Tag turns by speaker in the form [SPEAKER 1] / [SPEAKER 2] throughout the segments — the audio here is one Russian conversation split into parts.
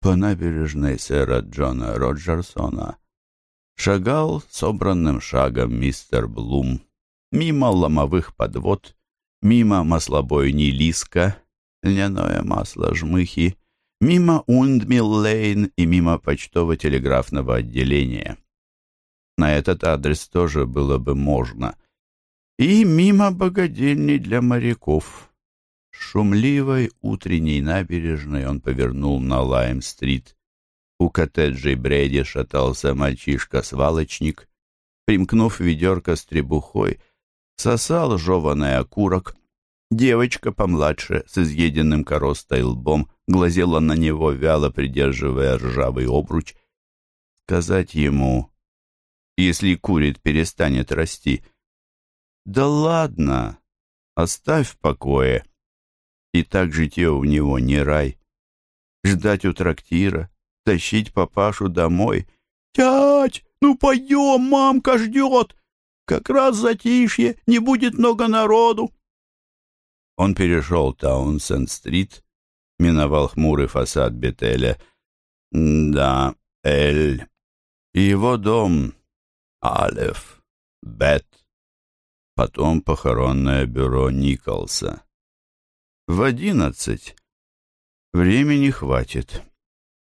[SPEAKER 1] по набережной сэра Джона Роджерсона шагал собранным шагом мистер Блум мимо ломовых подвод, мимо маслобойни Лиска, льняное масло жмыхи, мимо Ундмилл-Лейн и мимо почтово-телеграфного отделения. На этот адрес тоже было бы можно. И мимо богадельни для моряков. Шумливой утренней набережной он повернул на Лайм-стрит. У коттеджей Бреди шатался мальчишка-свалочник. Примкнув ведерко с требухой, сосал жеванный окурок. Девочка помладше, с изъеденным коростой лбом, глазела на него, вяло придерживая ржавый обруч. Сказать ему, если курит, перестанет расти. Да ладно, оставь в покое. И так житье у него не рай. Ждать у трактира, тащить папашу домой. «Тять, ну пойдем, мамка ждет! Как раз затишье, не будет много народу!» Он перешел Таунсенд-стрит, миновал хмурый фасад Бетеля. Да, Эль. Его дом Алеф, Бет. Потом похоронное бюро Николса. В одиннадцать. Времени хватит.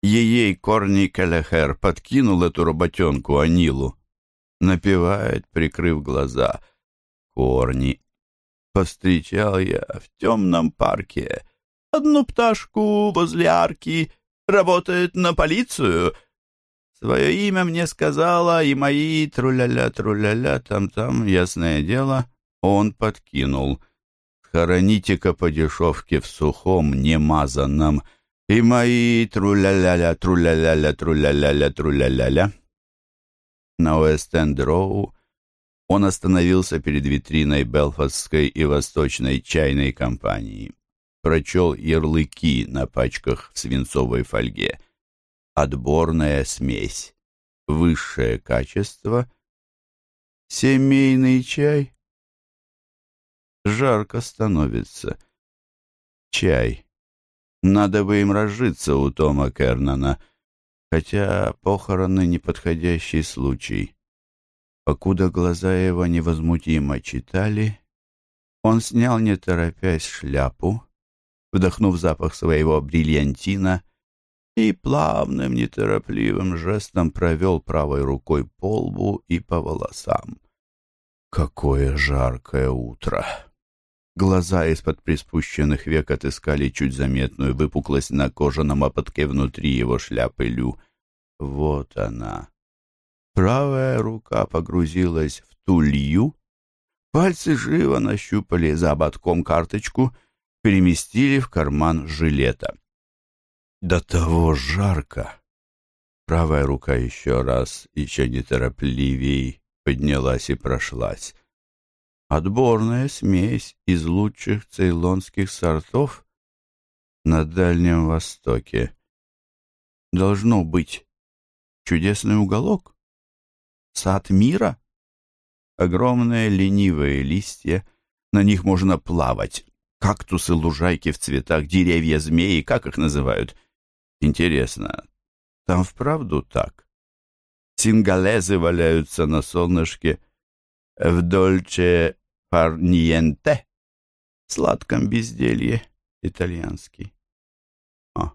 [SPEAKER 1] Ей Корни Келехер подкинул эту работенку Анилу. Напевает, прикрыв глаза. Корни. Повстречал я в темном парке одну пташку возле арки, работает на полицию. Свое имя мне сказала, и мои труляля-труляля, там-там, ясное дело, он подкинул. Хороните-ка по дешевке в сухом, немазанном, и мои труляля-ля, труляля-ля, труляля-ля, труляля-ля. На Уэст-Энд-Роу он остановился перед витриной Белфастской и Восточной чайной компании. Прочел ярлыки на пачках в свинцовой фольге. Отборная смесь. Высшее качество. Семейный чай. Жарко становится. Чай. Надо бы им разжиться у Тома Кернана, хотя похороны — неподходящий случай. Покуда глаза его невозмутимо читали, он снял, не торопясь, шляпу, вдохнув запах своего бриллиантина, и плавным, неторопливым жестом провел правой рукой по лбу и по волосам. Какое жаркое утро! Глаза из-под приспущенных век отыскали чуть заметную выпуклость на кожаном ободке внутри его шляпы Лю. Вот она. Правая рука погрузилась в тулью, пальцы живо нащупали за ободком карточку, переместили в карман жилета. До того жарко. Правая рука еще раз, еще неторопливей, поднялась и прошлась. Отборная смесь из лучших цейлонских сортов на Дальнем Востоке. Должно быть чудесный уголок, сад мира. Огромные ленивые листья, на них можно плавать. Кактусы, лужайки в цветах, деревья, змеи, как их называют? Интересно, там вправду так? Сингалезы валяются на солнышке в дольче Фарниенте. Сладком безделье итальянский. А,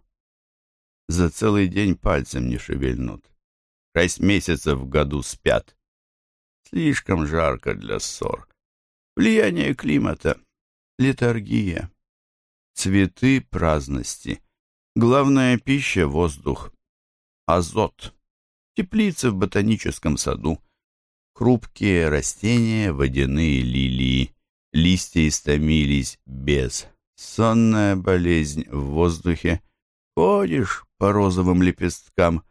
[SPEAKER 1] за целый день пальцем не шевельнут. Шесть месяцев в году спят. Слишком жарко для ссор. Влияние климата, летаргия, цветы праздности. Главная пища — воздух, азот, теплицы в ботаническом саду, Хрупкие растения, водяные лилии, листья истомились без. Сонная болезнь в воздухе. Ходишь по розовым лепесткам.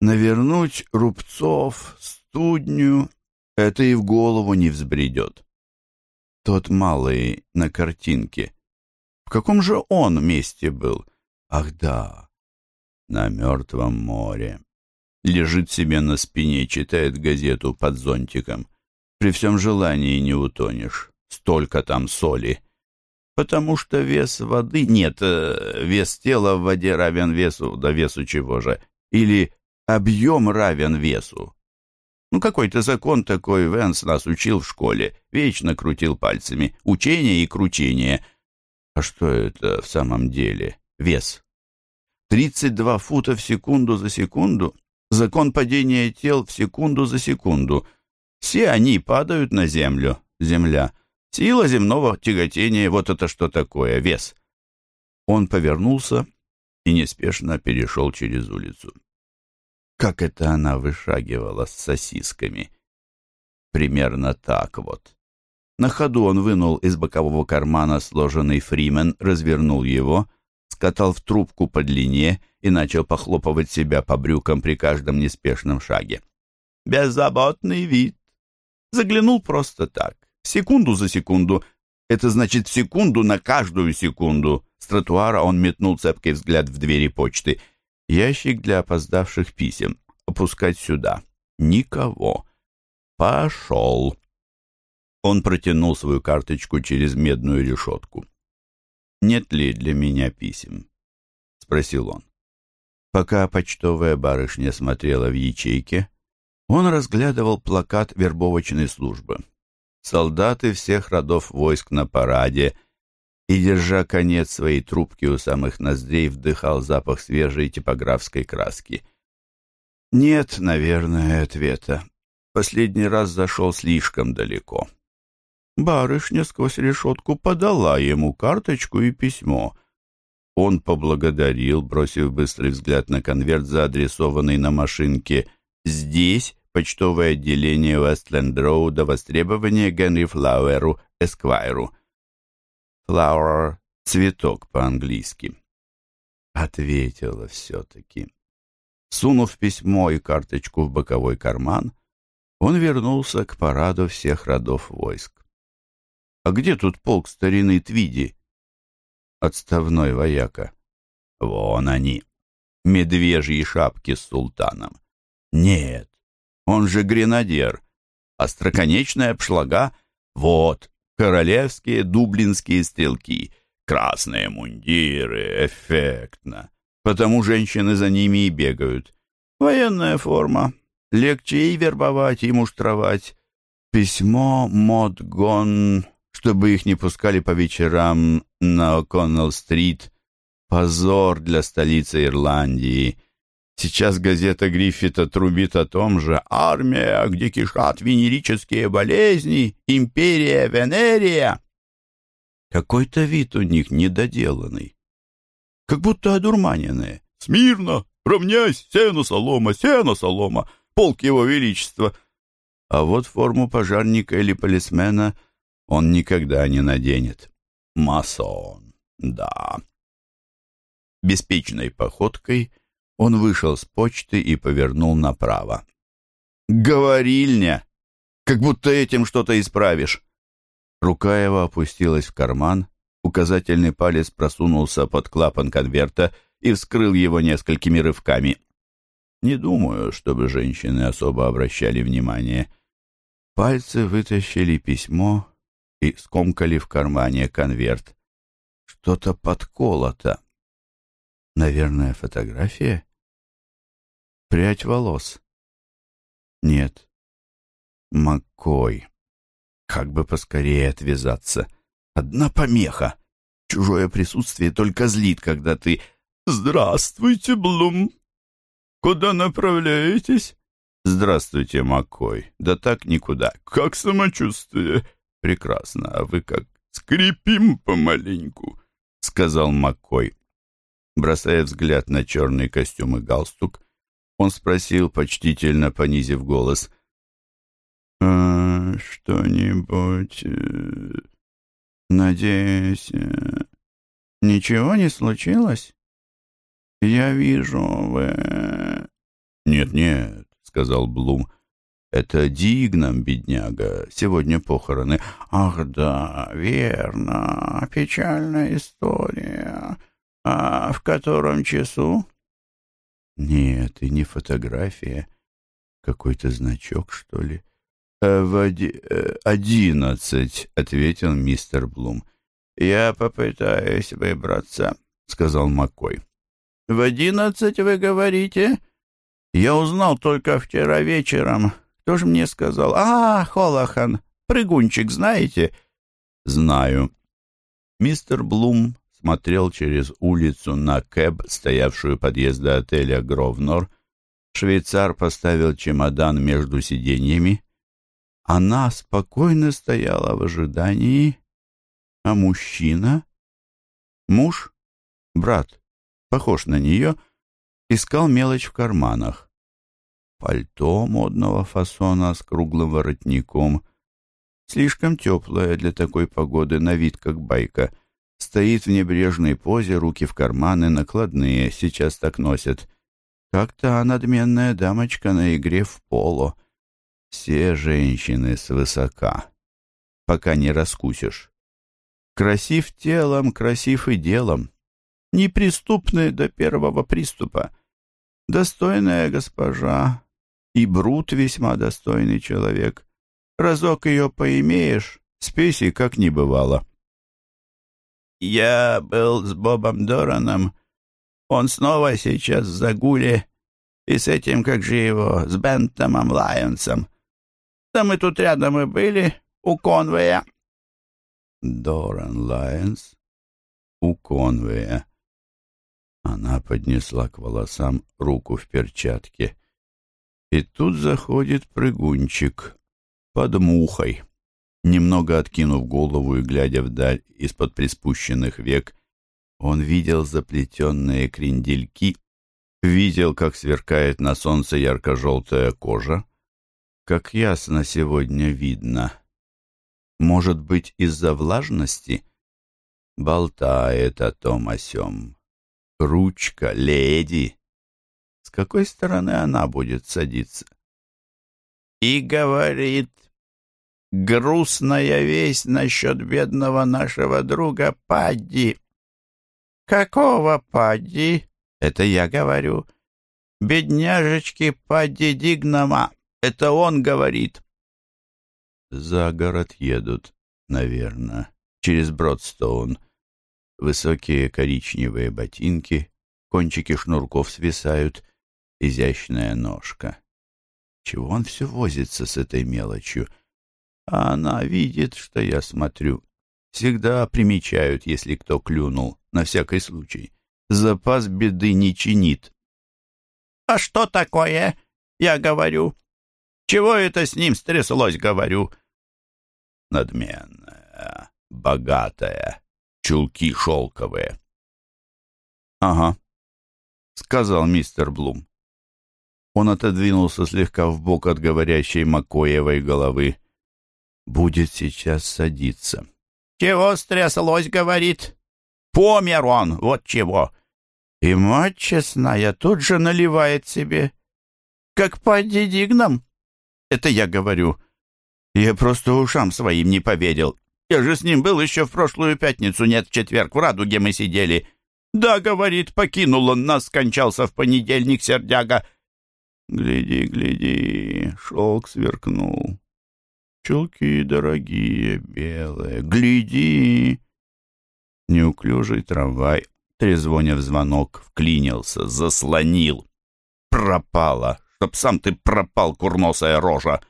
[SPEAKER 1] Навернуть рубцов, студню — это и в голову не взбредет. Тот малый на картинке. В каком же он месте был? Ах да, на Мертвом море лежит себе на спине, читает газету под зонтиком. При всем желании не утонешь. Столько там соли. потому что вес воды... Нет, э, вес тела в воде равен весу, да весу чего же? Или объем равен весу? Ну, какой-то закон такой Венс нас учил в школе. Вечно крутил пальцами. Учение и кручение. А что это в самом деле? Вес. 32 фута в секунду за секунду. Закон падения тел в секунду за секунду. Все они падают на землю. Земля. Сила земного тяготения. Вот это что такое? Вес. Он повернулся и неспешно перешел через улицу. Как это она вышагивала с сосисками? Примерно так вот. На ходу он вынул из бокового кармана сложенный фримен, развернул его, скатал в трубку по длине и начал похлопывать себя по брюкам при каждом неспешном шаге. Беззаботный вид. Заглянул просто так, секунду за секунду. Это значит секунду на каждую секунду. С тротуара он метнул цепкий взгляд в двери почты — Ящик для опоздавших писем. Опускать сюда. Никого. Пошел. Он протянул свою карточку через медную решетку. «Нет ли для меня писем?» — спросил он. Пока почтовая барышня смотрела в ячейке, он разглядывал плакат вербовочной службы. Солдаты всех родов войск на параде — и, держа конец своей трубки у самых ноздрей, вдыхал запах свежей типографской краски. Нет, наверное, ответа. Последний раз зашел слишком далеко. Барышня сквозь решетку подала ему карточку и письмо. Он поблагодарил, бросив быстрый взгляд на конверт, заадресованный на машинке «Здесь» почтовое отделение Вестленд-Роуда востребование Генри Флауэру, Эсквайру. Flower — цветок по-английски. Ответила все-таки. Сунув письмо и карточку в боковой карман, он вернулся к параду всех родов войск. А где тут полк старины Твиди? Отставной вояка. Вон они, медвежьи шапки с султаном. Нет, он же гренадер. Остроконечная обшлага. Вот, королевские дублинские стрелки. Красные мундиры, эффектно. Потому женщины за ними и бегают. Военная форма. Легче и вербовать, и муштровать. Письмо Модгон, чтобы их не пускали по вечерам на О'Коннелл-стрит. Позор для столицы Ирландии. Сейчас газета Гриффита трубит о том же «Армия, где кишат венерические болезни, империя Венерия». Какой-то вид у них недоделанный, как будто одурманенные. «Смирно! Равняйсь! Сено, солома! Сено, солома! Полк его величества!» А вот форму пожарника или полисмена он никогда не наденет. Масон, да. Беспечной походкой — он вышел с почты и повернул направо. «Говорильня! Как будто этим что-то исправишь!» Рука его опустилась в карман, указательный палец просунулся под клапан конверта и вскрыл его несколькими рывками. Не думаю, чтобы женщины особо обращали внимание. Пальцы вытащили письмо и скомкали в кармане конверт. Что-то подколото. Наверное, фотография? Прядь волос. Нет. Маккой. Как бы поскорее отвязаться. Одна помеха. Чужое присутствие только злит, когда ты... «Здравствуйте, Блум! Куда направляетесь?» «Здравствуйте, Маккой. Да так никуда. Как самочувствие?» «Прекрасно. А вы как?» «Скрипим помаленьку», — сказал Маккой. Бросая взгляд на черный костюм и галстук, он спросил, почтительно понизив голос. «А что-нибудь... Э, надеюсь... Э, ничего не случилось? Я вижу, вы...» «Нет-нет», — сказал Блум, — «это Дигнам, бедняга, сегодня похороны». «Ах да, верно, печальная история. А в котором часу?» Нет, и не фотография. Какой-то значок, что ли? «Э, «В оди... Э, одиннадцать», — ответил мистер Блум. «Я попытаюсь выбраться», — сказал Маккой. «В одиннадцать, вы говорите?» «Я узнал только вчера вечером. Кто же мне сказал? А, Холохан, прыгунчик, знаете?» «Знаю». Мистер Блум смотрел через улицу на кэб, стоявшую подъезда отеля «Гровнор». Швейцар поставил чемодан между сиденьями. Она спокойно стояла в ожидании, а мужчина, муж, брат, похож на нее, искал мелочь в карманах. Пальто модного фасона с круглым воротником, слишком теплое для такой погоды, на вид как байка — Стоит в небрежной позе, руки в карманы, накладные, сейчас так носят. Как та надменная дамочка на игре в поло. Все женщины свысока, пока не раскусишь. Красив телом, красив и делом. Неприступны до первого приступа. Достойная госпожа, и Брут весьма достойный человек. Разок ее поимеешь, спеси как не бывало. Я был с Бобом Дораном. Он снова сейчас в загуле. И с этим, как же его, с Бентомом Лайонсом. Да мы тут рядом и были, у Конвея. Доран Лайонс у Конвея. Она поднесла к волосам руку в перчатке. И тут заходит прыгунчик под мухой. Немного откинув голову и глядя вдаль из-под приспущенных век, он видел заплетенные крендельки, видел, как сверкает на солнце ярко-желтая кожа. Как ясно сегодня видно. Может быть, из-за влажности? Болтает о том о сём. Ручка, леди. С какой стороны она будет садиться? И говорит, грустная весть насчет бедного нашего друга Падди. Какого Падди? Это я говорю. Бедняжечки Падди Дигнама. Это он говорит. За город едут, наверное, через Бродстоун. Высокие коричневые ботинки, кончики шнурков свисают, изящная ножка. Чего он все возится с этой мелочью? — а она видит, что я смотрю. Всегда примечают, если кто клюнул, на всякий случай. Запас беды не чинит. «А что такое?» — я говорю. «Чего это с ним стряслось?» — говорю. Надменная, богатая, чулки шелковые. «Ага», — сказал мистер Блум. Он отодвинулся слегка вбок от говорящей Макоевой головы будет сейчас садиться. «Чего стряслось?» — говорит. «Помер он, вот чего!» И мать честная тут же наливает себе. «Как по дедигнам?» Это я говорю. Я просто ушам своим не поверил. Я же с ним был еще в прошлую пятницу, нет, в четверг, в Радуге мы сидели. «Да, — говорит, — покинул он нас, скончался в понедельник, сердяга». Гляди, гляди, шелк сверкнул. Чулки дорогие, белые. Гляди!» Неуклюжий трамвай, трезвоня в звонок, вклинился, заслонил. «Пропала! Чтоб сам ты пропал, курносая рожа!»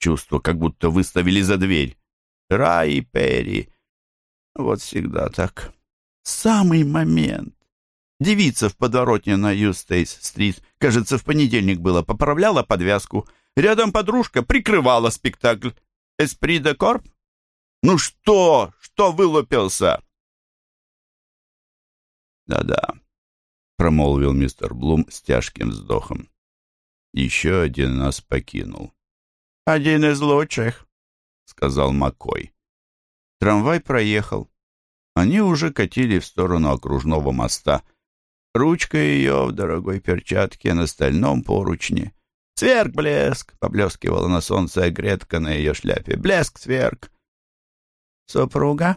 [SPEAKER 1] Чувство, как будто выставили за дверь. Рай и Перри. Вот всегда так. Самый момент. Девица в подворотне на Юстейс-стрит, кажется, в понедельник было, поправляла подвязку — Рядом подружка прикрывала спектакль. «Эспри де корп»? Ну что? Что вылупился?» «Да-да», — промолвил мистер Блум с тяжким вздохом. «Еще один нас покинул». «Один из лучших», — сказал Маккой. Трамвай проехал. Они уже катили в сторону окружного моста. Ручка ее в дорогой перчатке на стальном поручне. Сверг-блеск! Поблескивала на солнце гретка на ее шляпе. Блеск, сверг! Супруга?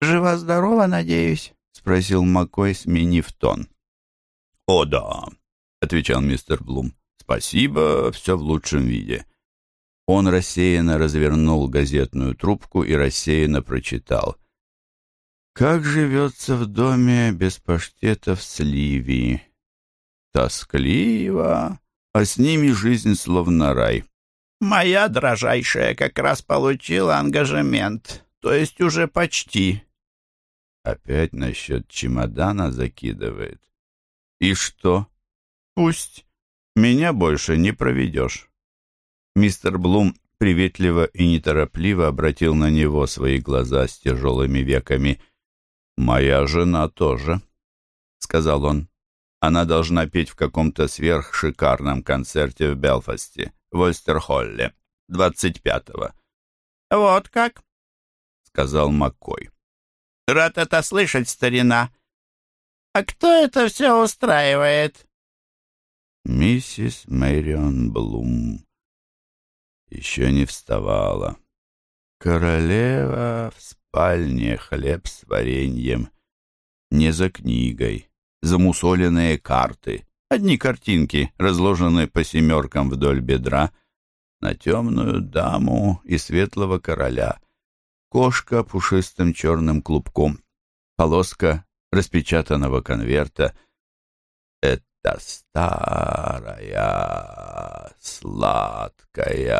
[SPEAKER 1] Жива-здорова, надеюсь? Спросил Маккой, сменив тон. О, да, отвечал мистер Блум. Спасибо, все в лучшем виде. Он рассеянно развернул газетную трубку и рассеянно прочитал. Как живется в доме без паштетов с Ливии? Тоскливо, а с ними жизнь словно рай.
[SPEAKER 2] Моя дрожайшая как раз получила ангажемент, то есть уже почти.
[SPEAKER 1] Опять насчет чемодана закидывает. И что? Пусть. Меня больше не проведешь. Мистер Блум приветливо и неторопливо обратил на него свои глаза с тяжелыми веками. «Моя жена тоже», — сказал он. «Она должна петь в каком-то сверхшикарном концерте в Белфасте, в Ольстерхолле, 25-го».
[SPEAKER 2] «Вот как?»
[SPEAKER 1] — сказал Маккой.
[SPEAKER 2] «Рад это слышать, старина. А кто это все устраивает?»
[SPEAKER 1] Миссис Мэрион Блум еще не вставала. Королева в спальне, хлеб с вареньем. Не за книгой. Замусоленные карты. Одни картинки, разложенные по семеркам вдоль бедра. На темную даму и светлого короля. Кошка пушистым черным клубком. Полоска распечатанного конверта. Это та старая сладкая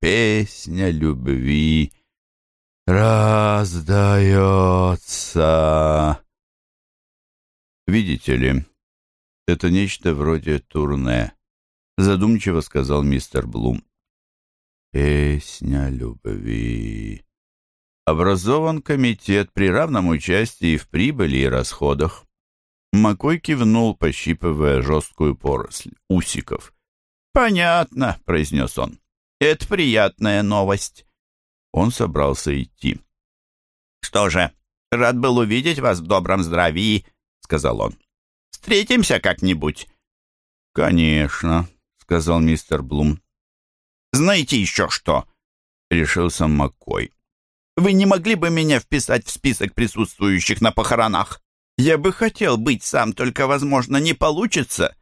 [SPEAKER 1] песня любви раздается. Видите ли, это нечто вроде турне, задумчиво сказал мистер Блум. Песня любви. Образован комитет при равном участии в прибыли и расходах. Макой кивнул, пощипывая жесткую поросль усиков.
[SPEAKER 2] «Понятно», — произнес он. «Это приятная новость».
[SPEAKER 1] Он собрался идти.
[SPEAKER 2] «Что же, рад был увидеть вас в добром здравии», — сказал он. «Встретимся как-нибудь».
[SPEAKER 1] «Конечно», — сказал мистер Блум.
[SPEAKER 2] «Знаете еще что?» — решился Маккой. «Вы не могли бы меня вписать в список присутствующих на похоронах?» Я бы хотел быть сам, только, возможно, не получится.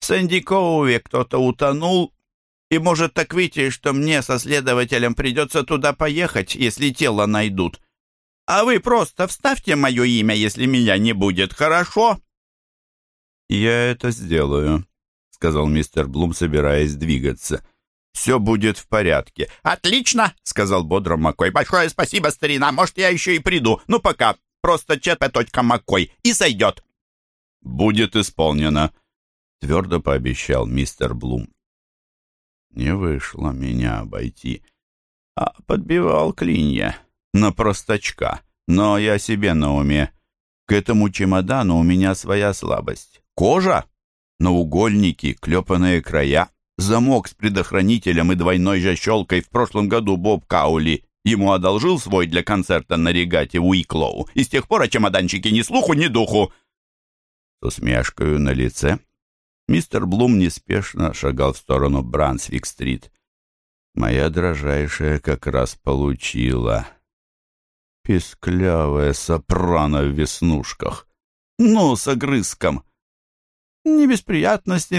[SPEAKER 2] В Сандикове кто-то утонул, и может так выйти, что мне со следователем придется туда поехать, если тело найдут. А вы просто вставьте мое имя, если меня не будет, хорошо?»
[SPEAKER 1] «Я это сделаю», — сказал мистер Блум, собираясь двигаться. «Все будет в порядке».
[SPEAKER 2] «Отлично!» — сказал бодро Маккой. «Большое спасибо, старина. Может, я еще и приду. Ну, пока. Просто ЧП. Маккой. И сойдет».
[SPEAKER 1] «Будет исполнено», — твердо пообещал мистер Блум. Не вышло меня обойти, а подбивал клинья на простачка. Но я себе на уме. К этому чемодану у меня своя слабость. Кожа, наугольники, клепанные края, замок с предохранителем и двойной защелкой в прошлом году Боб Каули Ему одолжил свой для концерта на регате Уиклоу, и с тех пор о чемоданчике ни слуху, ни духу. С усмешкою на лице мистер Блум неспешно шагал в сторону Брансвик-стрит. Моя дрожайшая как раз получила. Песклявая сопрано в веснушках. Ну, с огрызком. Не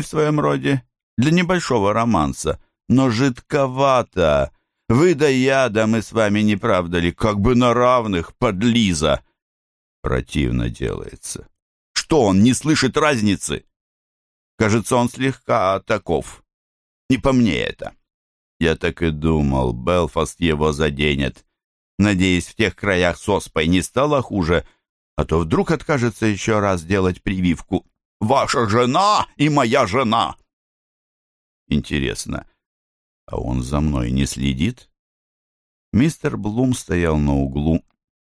[SPEAKER 1] в своем роде, для небольшого романса, но жидковато вы да я, да мы с вами, не правда ли, как бы на равных, подлиза. Противно делается. Что, он не слышит разницы? Кажется, он слегка таков. Не по мне это. Я так и думал, Белфаст его заденет. Надеюсь, в тех краях с оспой не стало хуже, а то вдруг откажется еще раз делать прививку. «Ваша жена и моя жена!» Интересно, а он за мной не следит? Мистер Блум стоял на углу.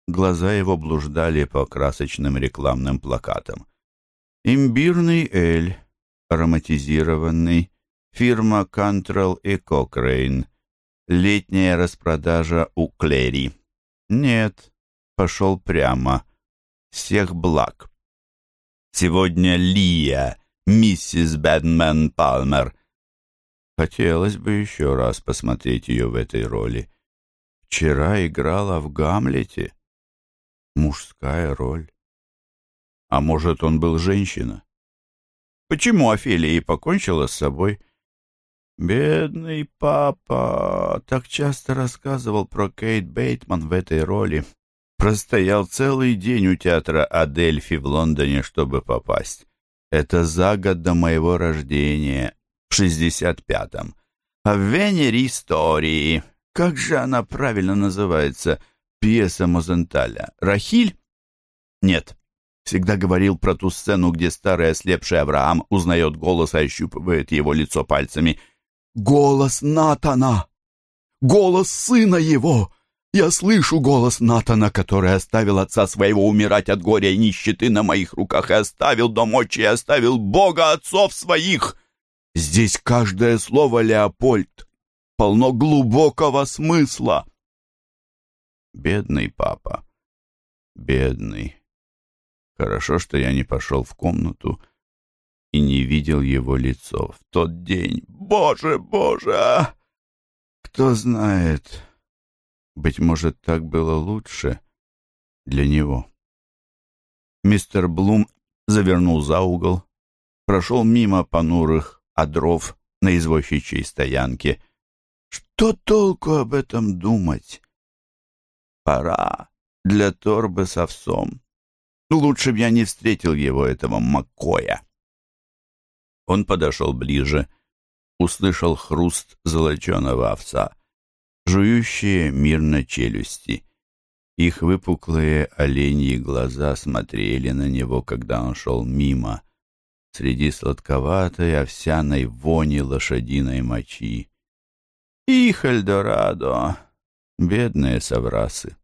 [SPEAKER 1] Глаза его блуждали по красочным рекламным плакатам. Имбирный эль, ароматизированный, фирма Кантрелл и Кокрейн. Летняя распродажа у Клери. Нет, пошел прямо. Всех благ. Сегодня Лия, миссис Бэдмен Палмер — Хотелось бы еще раз посмотреть ее в этой роли. Вчера играла в «Гамлете». Мужская роль. А может, он был женщина? Почему Офелия и покончила с собой? Бедный папа так часто рассказывал про Кейт Бейтман в этой роли. Простоял целый день у театра Адельфи в Лондоне, чтобы попасть. Это за год до моего рождения, в 65-м. А в Вене истории. Как же она правильно называется? Пьеса Мозенталя. Рахиль? Нет. Всегда говорил про ту сцену, где старый ослепший Авраам узнает голос и ощупывает его лицо пальцами. «Голос Натана! Голос сына его!» Я слышу голос Натана, который оставил отца своего умирать от горя и нищеты на моих руках, и оставил дом отчий, и оставил Бога отцов своих. Здесь каждое слово, Леопольд, полно глубокого смысла. Бедный папа, бедный. Хорошо, что я не пошел в комнату и не видел его лицо в тот день. Боже, боже! Кто знает... Быть может, так было лучше для него. Мистер Блум завернул за угол, прошел мимо понурых одров на извозчичьей стоянке. Что толку об этом думать? Пора для торбы с овсом. Лучше б я не встретил его, этого Маккоя. Он подошел ближе, услышал хруст золоченого овса — жующие мирно челюсти. Их выпуклые оленьи глаза смотрели на него, когда он шел мимо, среди сладковатой овсяной вони лошадиной мочи. Их Эльдорадо, бедные соврасы.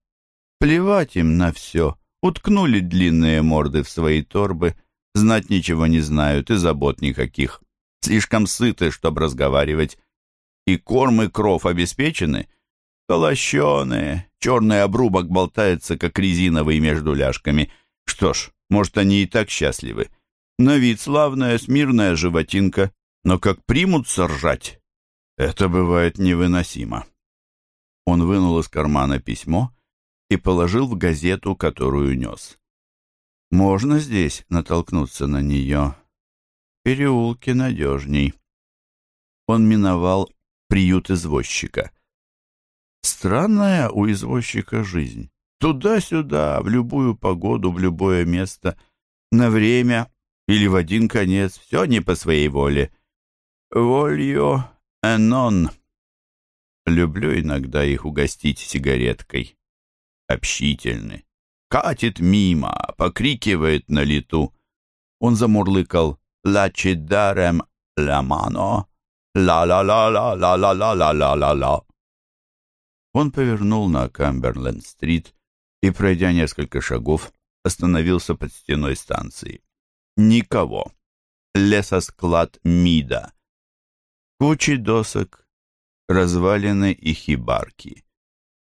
[SPEAKER 1] Плевать им на все, уткнули длинные морды в свои торбы, знать ничего не знают и забот никаких. Слишком сыты, чтобы разговаривать и корм, и кров обеспечены, толощеные, черный обрубок болтается, как резиновый между ляжками. Что ж, может, они и так счастливы. На вид славная, смирная животинка, но как примутся ржать, это бывает невыносимо. Он вынул из кармана письмо и положил в газету, которую нес. Можно здесь натолкнуться на нее. Переулки надежней. Он миновал приют извозчика. Странная у извозчика жизнь. Туда-сюда, в любую погоду, в любое место, на время или в один конец, все не по своей воле. Волью энон. Люблю иногда их угостить сигареткой. Общительны. Катит мимо, покрикивает на лету. Он замурлыкал «Лачидарем ла мано», «ла-ла-ла-ла-ла-ла-ла-ла-ла-ла». Он повернул на Камберленд-стрит и, пройдя несколько шагов, остановился под стеной станции. Никого. Лесосклад МИДа. Кучи досок, развалины и хибарки.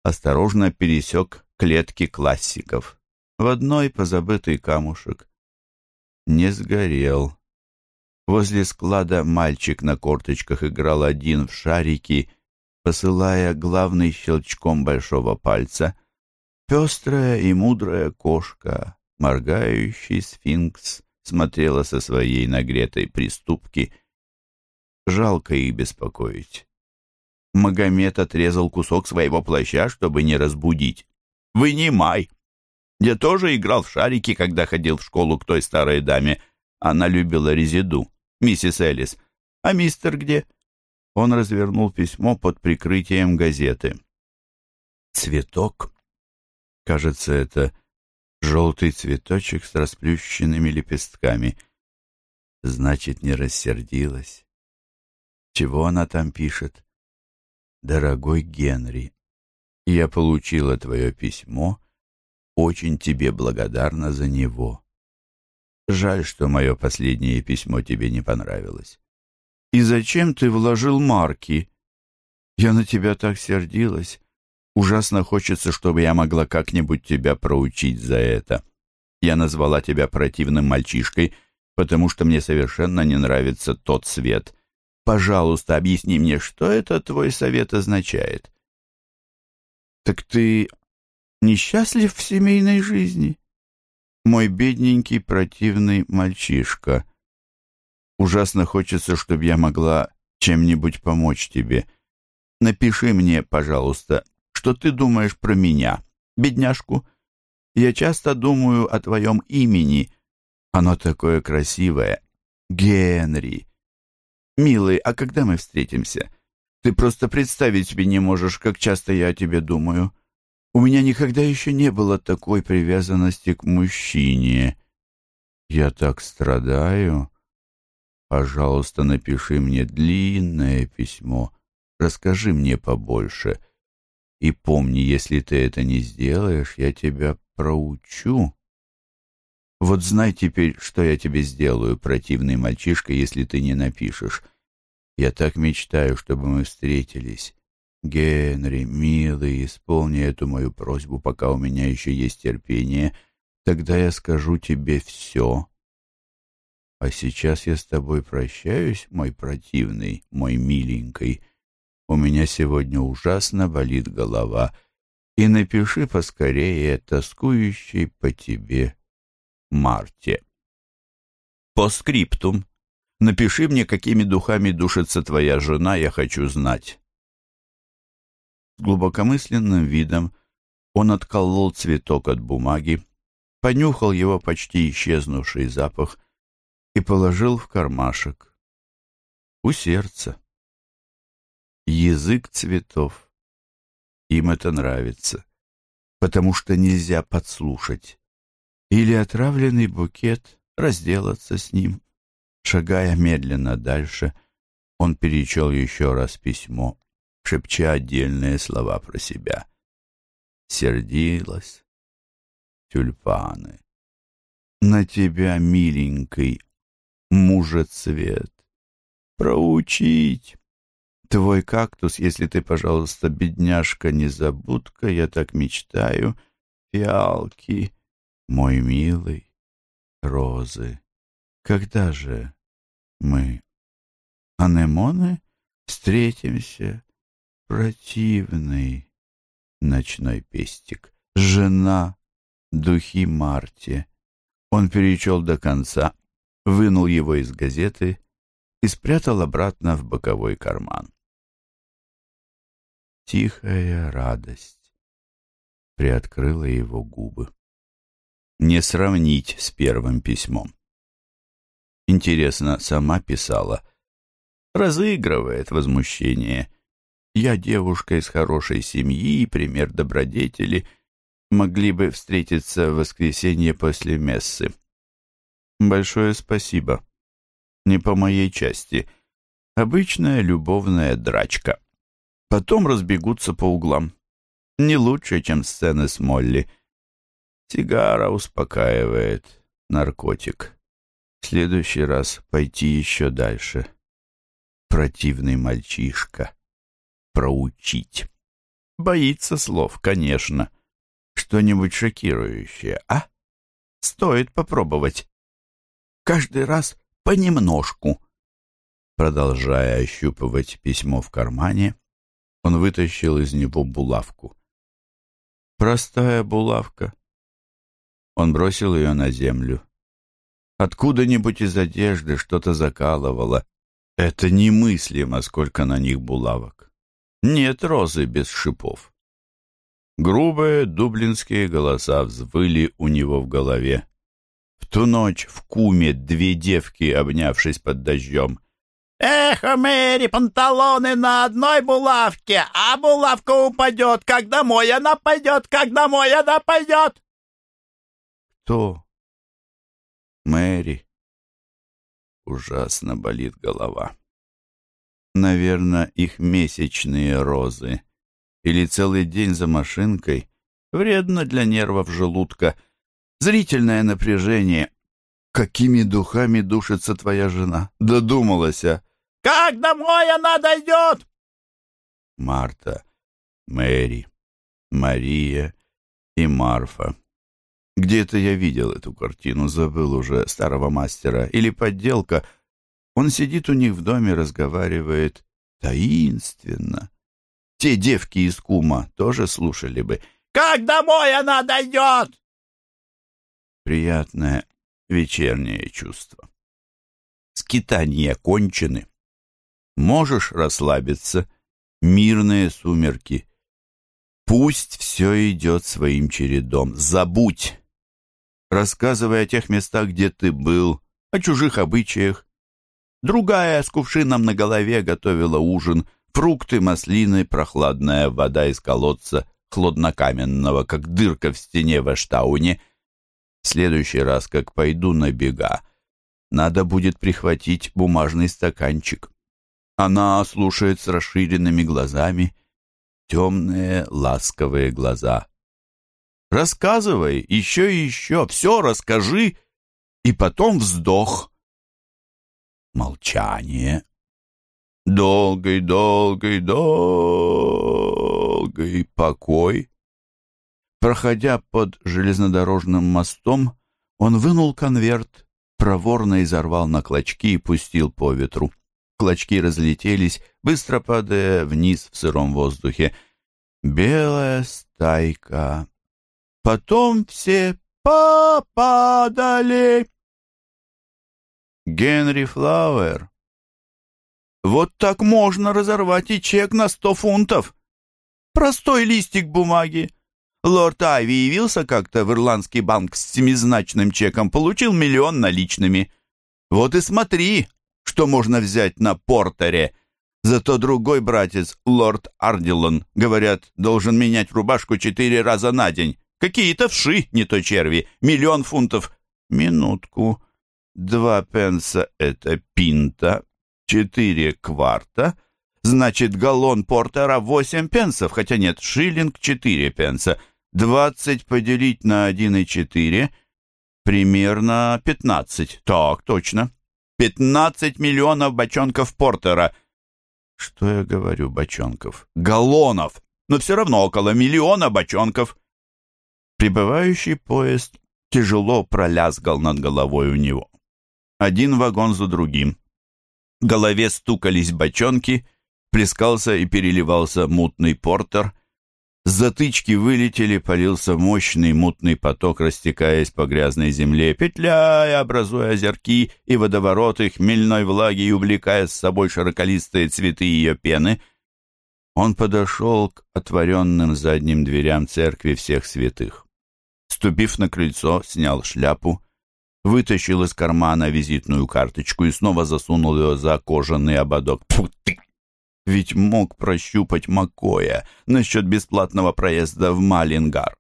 [SPEAKER 1] Осторожно пересек клетки классиков. В одной позабытый камушек. Не сгорел. Возле склада мальчик на корточках играл один в шарики, посылая главный щелчком большого пальца. Пестрая и мудрая кошка, моргающий сфинкс, смотрела со своей нагретой приступки. Жалко их беспокоить. Магомед отрезал кусок своего плаща, чтобы не разбудить. «Вынимай!» Я тоже играл в шарики, когда ходил в школу к той старой даме. Она любила резиду миссис Элис. А мистер где?» Он развернул письмо под прикрытием газеты. «Цветок?» Кажется, это желтый цветочек с расплющенными лепестками. Значит, не рассердилась. Чего она там пишет? «Дорогой Генри, я получила твое письмо, очень тебе благодарна за него. Жаль, что мое последнее письмо тебе не понравилось. И зачем ты вложил марки? Я на тебя так сердилась. Ужасно хочется, чтобы я могла как-нибудь тебя проучить за это. Я назвала тебя противным мальчишкой, потому что мне совершенно не нравится тот цвет. Пожалуйста, объясни мне, что это твой совет означает. Так ты несчастлив в семейной жизни? мой бедненький противный мальчишка. Ужасно хочется, чтобы я могла чем-нибудь помочь тебе. Напиши мне, пожалуйста, что ты думаешь про меня, бедняжку, Я часто думаю о твоем имени. Оно такое красивое. Генри. Милый, а когда мы встретимся? Ты просто представить себе не можешь, как часто я о тебе думаю. У меня никогда еще не было такой привязанности к мужчине. Я так страдаю. Пожалуйста, напиши мне длинное письмо. Расскажи мне побольше. И помни, если ты это не сделаешь, я тебя проучу. Вот знай теперь, что я тебе сделаю, противный мальчишка, если ты не напишешь. Я так мечтаю, чтобы мы встретились. Генри, милый, исполни эту мою просьбу, пока у меня еще есть терпение. Тогда я скажу тебе все. А сейчас я с тобой прощаюсь, мой противный, мой миленький. У меня сегодня ужасно болит голова. И напиши поскорее тоскующий по тебе Марте. По скриптум. Напиши мне, какими духами душится твоя жена, я хочу знать. С глубокомысленным видом он отколол цветок от бумаги, понюхал его почти исчезнувший запах и положил в кармашек. У сердца. Язык цветов. Им это нравится, потому что нельзя подслушать. Или отравленный букет, разделаться с ним. Шагая медленно дальше, он перечел еще раз письмо шепча отдельные слова про себя. Сердилась. Тюльпаны. На тебя, миленький, мужецвет. Проучить. Твой кактус, если ты, пожалуйста, бедняжка, незабудка, я так мечтаю. Фиалки, мой милый, розы. Когда же мы, анемоны, встретимся? противный ночной пестик. Жена, духи Марти. Он перечел до конца, вынул его из газеты и спрятал обратно в боковой карман. Тихая радость приоткрыла его губы. Не сравнить с первым письмом. Интересно, сама писала. Разыгрывает возмущение — я девушка из хорошей семьи, пример добродетели. Могли бы встретиться в воскресенье после мессы. Большое спасибо. Не по моей части. Обычная любовная драчка. Потом разбегутся по углам. Не лучше, чем сцены с Молли. Сигара успокаивает. Наркотик. В следующий раз пойти еще дальше. Противный мальчишка проучить. Боится слов, конечно. Что-нибудь шокирующее, а? Стоит попробовать. Каждый раз понемножку. Продолжая ощупывать письмо в кармане, он вытащил из него булавку. Простая булавка. Он бросил ее на землю. Откуда-нибудь из одежды что-то закалывало. Это немыслимо, сколько на них булавок. Нет розы без шипов. Грубые дублинские голоса взвыли у него в голове. В ту ночь в куме две девки, обнявшись под дождем. «Эх, Мэри, панталоны на одной булавке, а булавка упадет, как домой она пойдет, как домой она пойдет!» «Кто?» «Мэри». Ужасно болит голова. Наверное, их месячные розы. Или целый день за машинкой. Вредно для нервов желудка. Зрительное напряжение. Какими духами душится твоя жена? Додумалась? Как домой она дойдет? Марта, Мэри, Мария и Марфа. Где-то я видел эту картину, забыл уже старого мастера. Или подделка — он сидит у них в доме, разговаривает таинственно. Те девки из кума тоже слушали бы. «Как домой она дойдет?» Приятное вечернее чувство. Скитания кончены. Можешь расслабиться. Мирные сумерки. Пусть все идет своим чередом. Забудь. Рассказывай о тех местах, где ты был, о чужих обычаях. Другая с кувшином на голове готовила ужин, фрукты, маслины, прохладная вода из колодца, хладнокаменного, как дырка в стене в Эштауне. В следующий раз, как пойду на бега, надо будет прихватить бумажный стаканчик. Она слушает с расширенными глазами, темные ласковые глаза. Рассказывай, еще и еще, все расскажи, и потом вздох. Молчание. Долгий, долгий, долгий покой. Проходя под железнодорожным мостом, он вынул конверт, проворно изорвал на клочки и пустил по ветру. Клочки разлетелись, быстро падая вниз в сыром воздухе. Белая стайка. Потом все попадали. Генри Флауэр. Вот так можно разорвать и чек на сто фунтов. Простой листик бумаги. Лорд Айви явился как-то в ирландский банк с семизначным чеком, получил миллион наличными. Вот и смотри, что можно взять на портере. Зато другой братец, лорд Ардилон, говорят, должен менять рубашку четыре раза на день. Какие-то вши, не то черви. Миллион фунтов. Минутку. Два пенса — это пинта, четыре кварта. Значит, галлон портера восемь пенсов, хотя нет, шиллинг четыре пенса. Двадцать поделить на один и четыре — примерно пятнадцать. Так, точно. Пятнадцать миллионов бочонков портера. Что я говорю, бочонков? Галлонов. Но все равно около миллиона бочонков. Прибывающий поезд тяжело пролязгал над головой у него. Один вагон за другим. В голове стукались бочонки, плескался и переливался мутный портер. С затычки вылетели, полился мощный мутный поток, растекаясь по грязной земле, петляя, образуя озерки и водовороты хмельной влаги и увлекая с собой широколистые цветы ее пены. Он подошел к отворенным задним дверям церкви всех святых. Ступив на крыльцо, снял шляпу, вытащил из кармана визитную карточку и снова засунул ее за кожаный ободок. Фу ты! Ведь мог прощупать Макоя насчет бесплатного проезда в Малингар.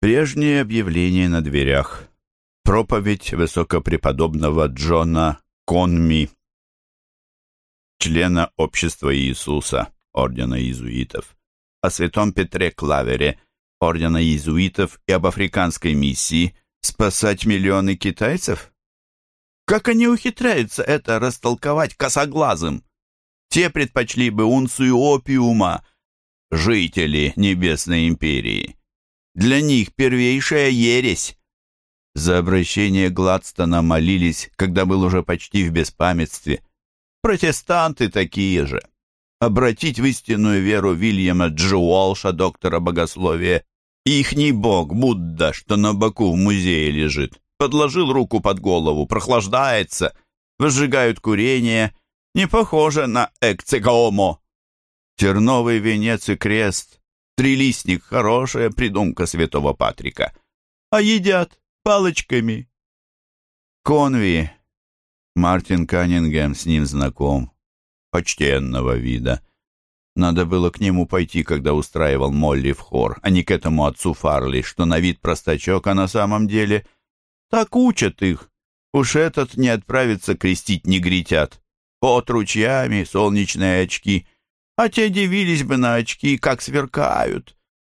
[SPEAKER 1] Прежнее объявление на дверях. Проповедь высокопреподобного Джона Конми, члена Общества Иисуса, Ордена Иезуитов, о святом Петре Клавере, ордена иезуитов и об африканской миссии спасать миллионы китайцев? Как они ухитряются это растолковать косоглазым? Те предпочли бы унцию опиума, жители Небесной империи. Для них первейшая ересь. За обращение Гладстона молились, когда был уже почти в беспамятстве. Протестанты такие же обратить в истинную веру Вильяма Джуолша, доктора богословия. Ихний бог, Будда, что на боку в музее лежит, подложил руку под голову, прохлаждается, выжигают курение, не похоже на экцегаомо. Терновый венец и крест, трилистник — хорошая придумка святого Патрика. А едят палочками. Конви, Мартин Каннингем с ним знаком почтенного вида. Надо было к нему пойти, когда устраивал Молли в хор, а не к этому отцу Фарли, что на вид простачок, а на самом деле... Так учат их. Уж этот не отправится крестить негритят. Под ручьями, солнечные очки. А те дивились бы на очки, как сверкают.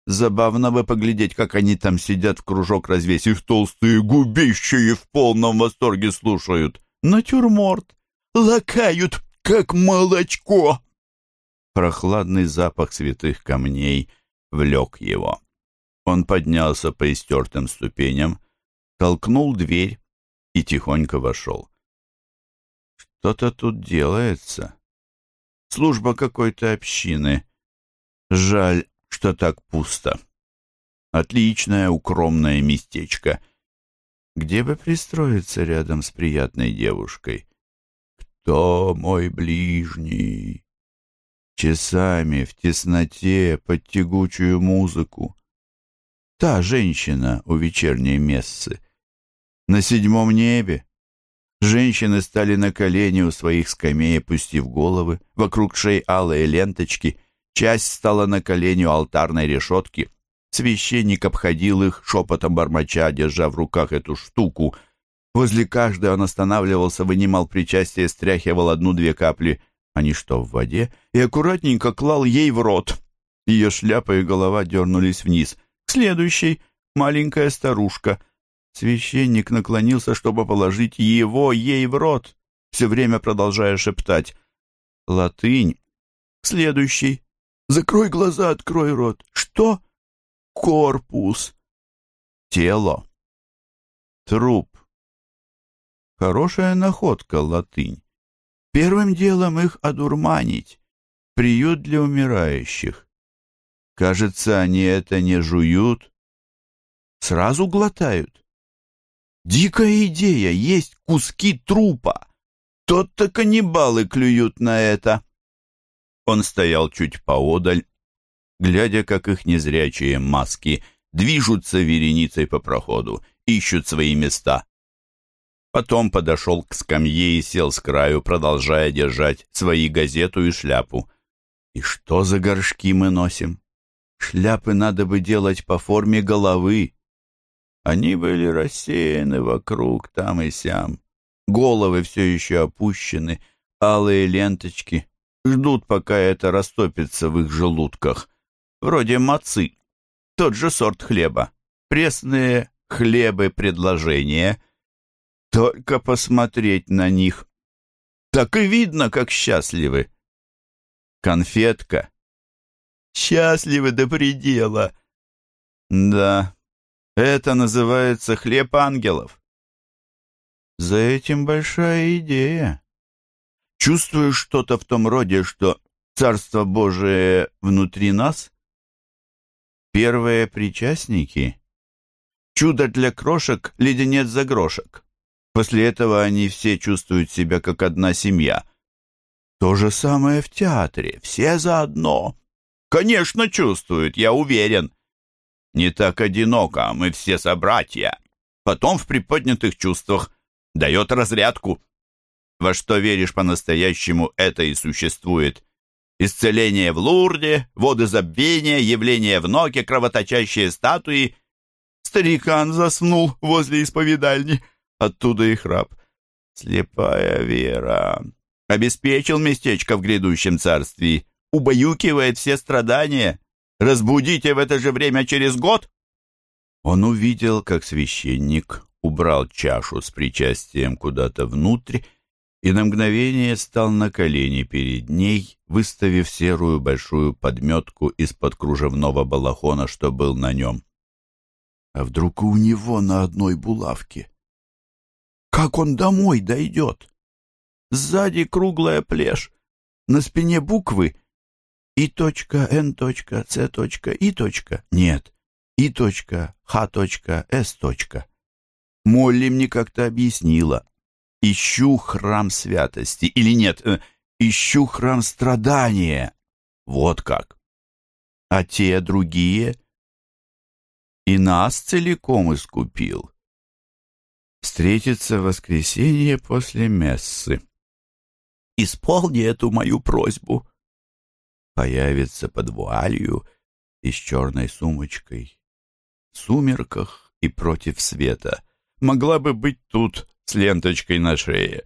[SPEAKER 1] Забавно бы поглядеть, как они там сидят в кружок развесив толстые губища и в полном восторге слушают. Натюрморт. Лакают как молочко!» Прохладный запах святых камней влек его. Он поднялся по истертым ступеням, толкнул дверь и тихонько вошел. Что-то тут делается. Служба какой-то общины. Жаль, что так пусто. Отличное укромное местечко. Где бы пристроиться рядом с приятной девушкой? кто мой ближний? Часами в тесноте под тягучую музыку. Та женщина у вечерней мессы. На седьмом небе. Женщины стали на колени у своих скамей, опустив головы, вокруг шеи алые ленточки. Часть стала на колени у алтарной решетки. Священник обходил их, шепотом бормоча, держа в руках эту штуку. Возле каждой он останавливался, вынимал причастие, стряхивал одну-две капли. Они что, в воде? И аккуратненько клал ей в рот. Ее шляпа и голова дернулись вниз. К следующей — маленькая старушка — Священник наклонился, чтобы положить его ей в рот, все время продолжая шептать. Латынь. Следующий. Закрой глаза, открой рот. Что? Корпус. Тело. Труп. Хорошая находка, латынь. Первым делом их одурманить. Приют для умирающих. Кажется, они это не жуют. Сразу глотают. Дикая идея есть куски трупа. Тот-то каннибалы клюют на это. Он стоял чуть поодаль, глядя, как их незрячие маски движутся вереницей по проходу, ищут свои места. Потом подошел к скамье и сел с краю, продолжая держать свои газету и шляпу. И что за горшки мы носим? Шляпы надо бы делать по форме головы. Они были рассеяны вокруг, там и сям. Головы все еще опущены, алые ленточки. Ждут, пока это растопится в их желудках. Вроде мацы. Тот же сорт хлеба. Пресные хлебы предложения. Только посмотреть на них. Так и видно, как счастливы. Конфетка. Счастливы до предела. Да, это называется хлеб ангелов. За этим большая идея. Чувствую что-то в том роде, что Царство Божие внутри нас? Первые причастники? Чудо для крошек, леденец за грошек. После этого они все чувствуют себя как одна семья. То же самое в театре, все заодно. Конечно, чувствуют, я уверен. Не так одиноко, мы все собратья. Потом в приподнятых чувствах дает разрядку. Во что веришь по-настоящему, это и существует. Исцеление в Лурде, воды забвения, явление в Ноке, кровоточащие статуи. Старикан заснул возле исповедальни, оттуда и храп. Слепая вера. Обеспечил местечко в грядущем царстве, убаюкивает все страдания. Разбудите в это же время через год!» Он увидел, как священник убрал чашу с причастием куда-то внутрь и на мгновение стал на колени перед ней, выставив серую большую подметку из-под кружевного балахона, что был на нем. А вдруг у него на одной булавке? Как он домой дойдет? Сзади круглая плешь, на спине буквы и точка, Н точка, С точка, И точка. Нет. И точка, Х точка, С точка. Молли мне как-то объяснила. Ищу храм святости. Или нет, э, ищу храм страдания. Вот как. А те другие? И нас целиком искупил. Встретиться в воскресенье после мессы. Исполни эту мою просьбу появится под вуалью и с черной сумочкой. В сумерках и против света. Могла бы быть тут с ленточкой на шее.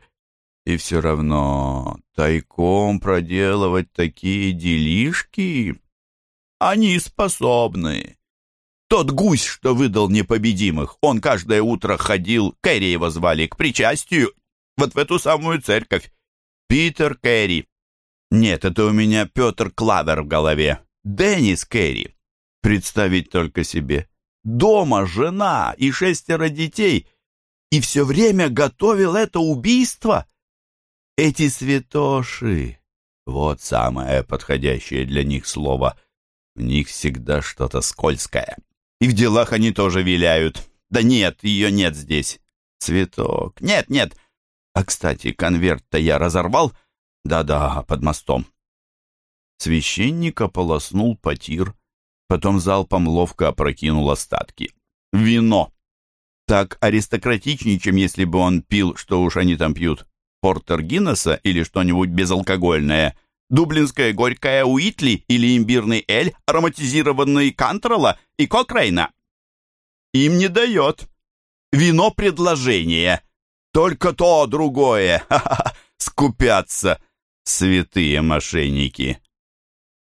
[SPEAKER 1] И все равно тайком проделывать такие делишки они способны. Тот гусь, что выдал непобедимых, он каждое утро ходил, Кэрри его звали, к причастию, вот в эту самую церковь. Питер Кэрри. Нет, это у меня Петр Клавер в голове. Деннис Керри. Представить только себе. Дома жена и шестеро детей. И все время готовил это убийство. Эти святоши. Вот самое подходящее для них слово. В них всегда что-то скользкое. И в делах они тоже виляют. Да нет, ее нет здесь. Цветок. Нет, нет. А, кстати, конверт-то я разорвал — да-да, под мостом. Священник ополоснул потир, потом залпом ловко опрокинул остатки. Вино! Так аристократичнее, чем если бы он пил, что уж они там пьют, портер Гиннесса или что-нибудь безалкогольное, дублинская горькая Уитли или имбирный эль, ароматизированный Кантрелла и Кокрейна. Им не дает. Вино предложение. Только то другое. Ха -ха -ха. Скупятся. Святые мошенники.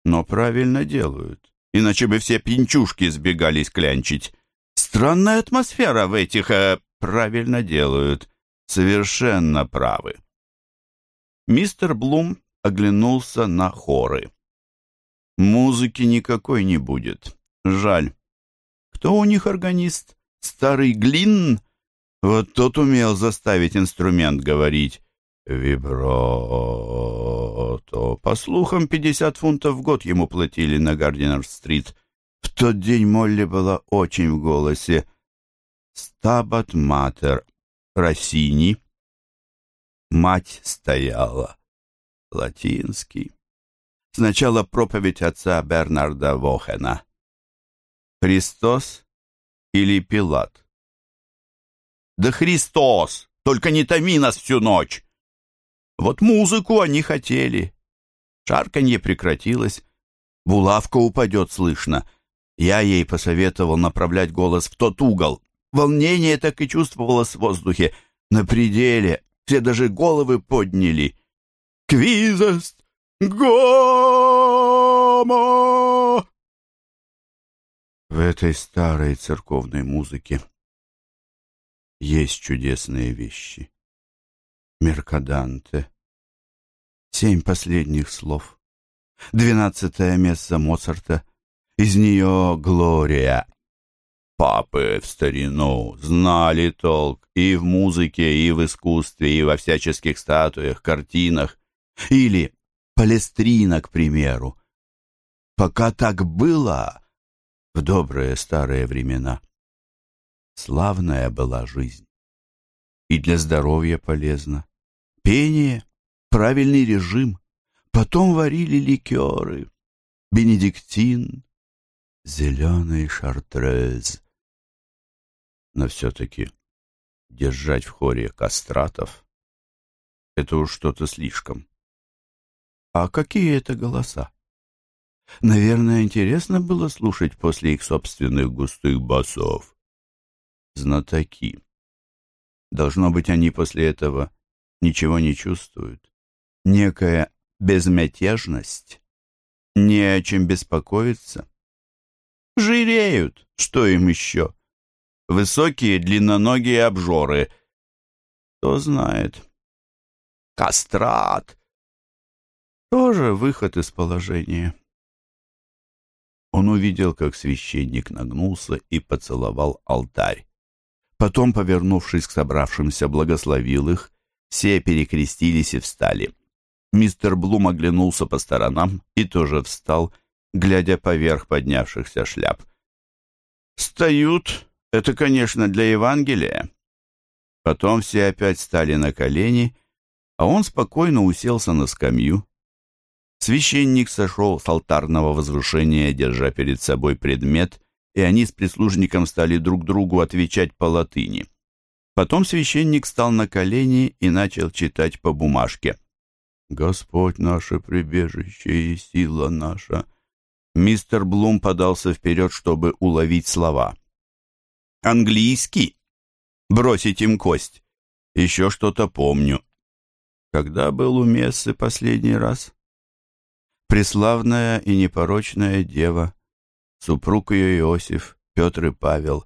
[SPEAKER 1] Но правильно делают. Иначе бы все пинчушки сбегались клянчить. Странная атмосфера в этих... Э, правильно делают. Совершенно правы. Мистер Блум оглянулся на хоры. Музыки никакой не будет. Жаль. Кто у них органист? Старый Глин? Вот тот умел заставить инструмент говорить. Виброто. По слухам, 50 фунтов в год ему платили на Гардинер-стрит. В тот день Молли была очень в голосе. Стабат Матер. Россини. Мать стояла. Латинский. Сначала проповедь отца Бернарда Вохена. Христос или Пилат? Да Христос! Только не томи нас всю ночь! Вот музыку они хотели. Шарканье прекратилось. Булавка упадет, слышно. Я ей посоветовал направлять голос в тот угол. Волнение так и чувствовалось в воздухе. На пределе. Все даже головы подняли. «Квизест! Гомо!» В этой старой церковной музыке есть чудесные вещи. Меркаданте. Семь последних слов. Двенадцатая месса Моцарта. Из нее Глория. Папы в старину знали толк и в музыке, и в искусстве, и во всяческих статуях, картинах. Или Палестрина, к примеру. Пока так было в добрые старые времена. Славная была жизнь. И для здоровья полезно. Пение, правильный режим. Потом варили ликеры. Бенедиктин, зеленый шартрез. Но все-таки держать в хоре кастратов — это уж что-то слишком. А какие это голоса? Наверное, интересно было слушать после их собственных густых басов. Знатоки. Должно быть, они после этого ничего не чувствуют. Некая безмятежность, не о чем беспокоиться. Жиреют, что им еще? Высокие длинноногие обжоры. Кто знает. Кастрат. Тоже выход из положения. Он увидел, как священник нагнулся и поцеловал алтарь. Потом, повернувшись к собравшимся, благословил их. Все перекрестились и встали. Мистер Блум оглянулся по сторонам и тоже встал, глядя поверх поднявшихся шляп. «Встают. Это, конечно, для Евангелия». Потом все опять стали на колени, а он спокойно уселся на скамью. Священник сошел с алтарного возвышения, держа перед собой предмет, и они с прислужником стали друг другу отвечать по латыни. Потом священник стал на колени и начал читать по бумажке. «Господь наше прибежище и сила наша». Мистер Блум подался вперед, чтобы уловить слова. «Английский? Бросить им кость. Еще что-то помню. Когда был у Мессы последний раз?» Преславная и непорочная дева, супруг ее Иосиф, Петр и Павел.